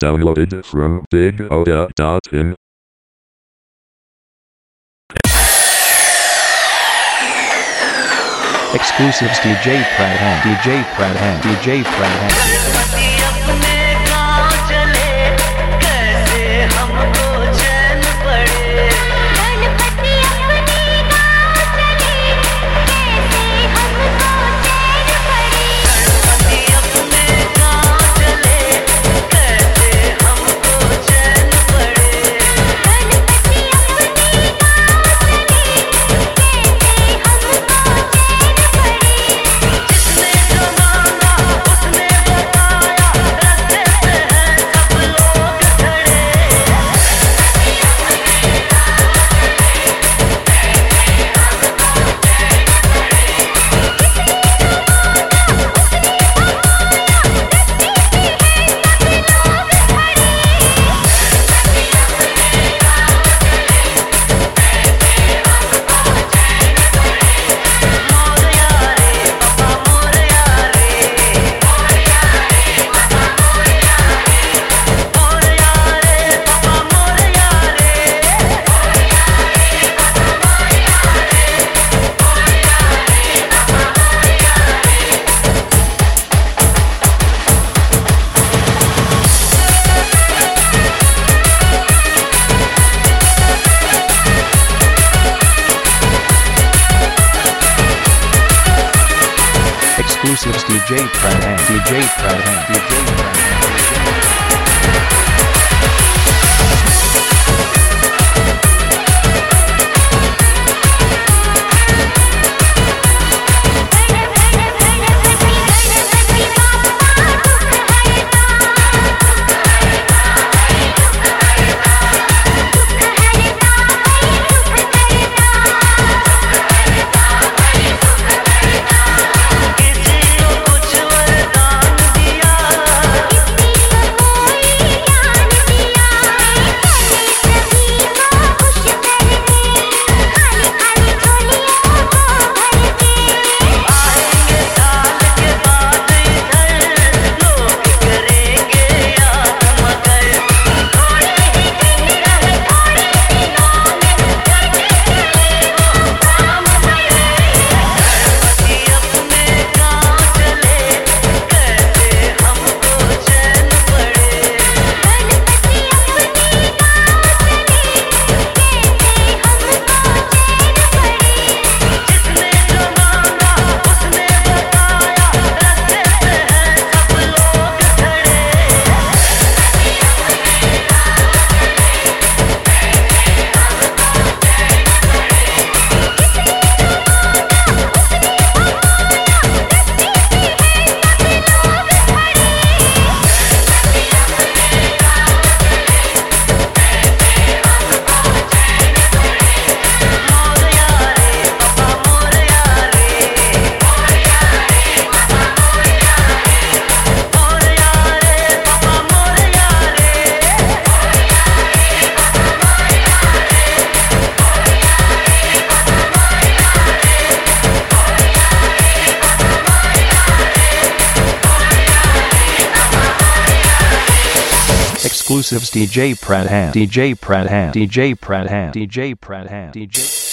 Downloaded from bigoda.in. Exclusives DJ Pradhan, DJ Pradhan, DJ Pradhan. exclusives DJ Prime DJ Prime DJ Prime Exclusives DJ Pradhan, DJ Pradhan, DJ Pradhan, DJ Pradhan, DJ.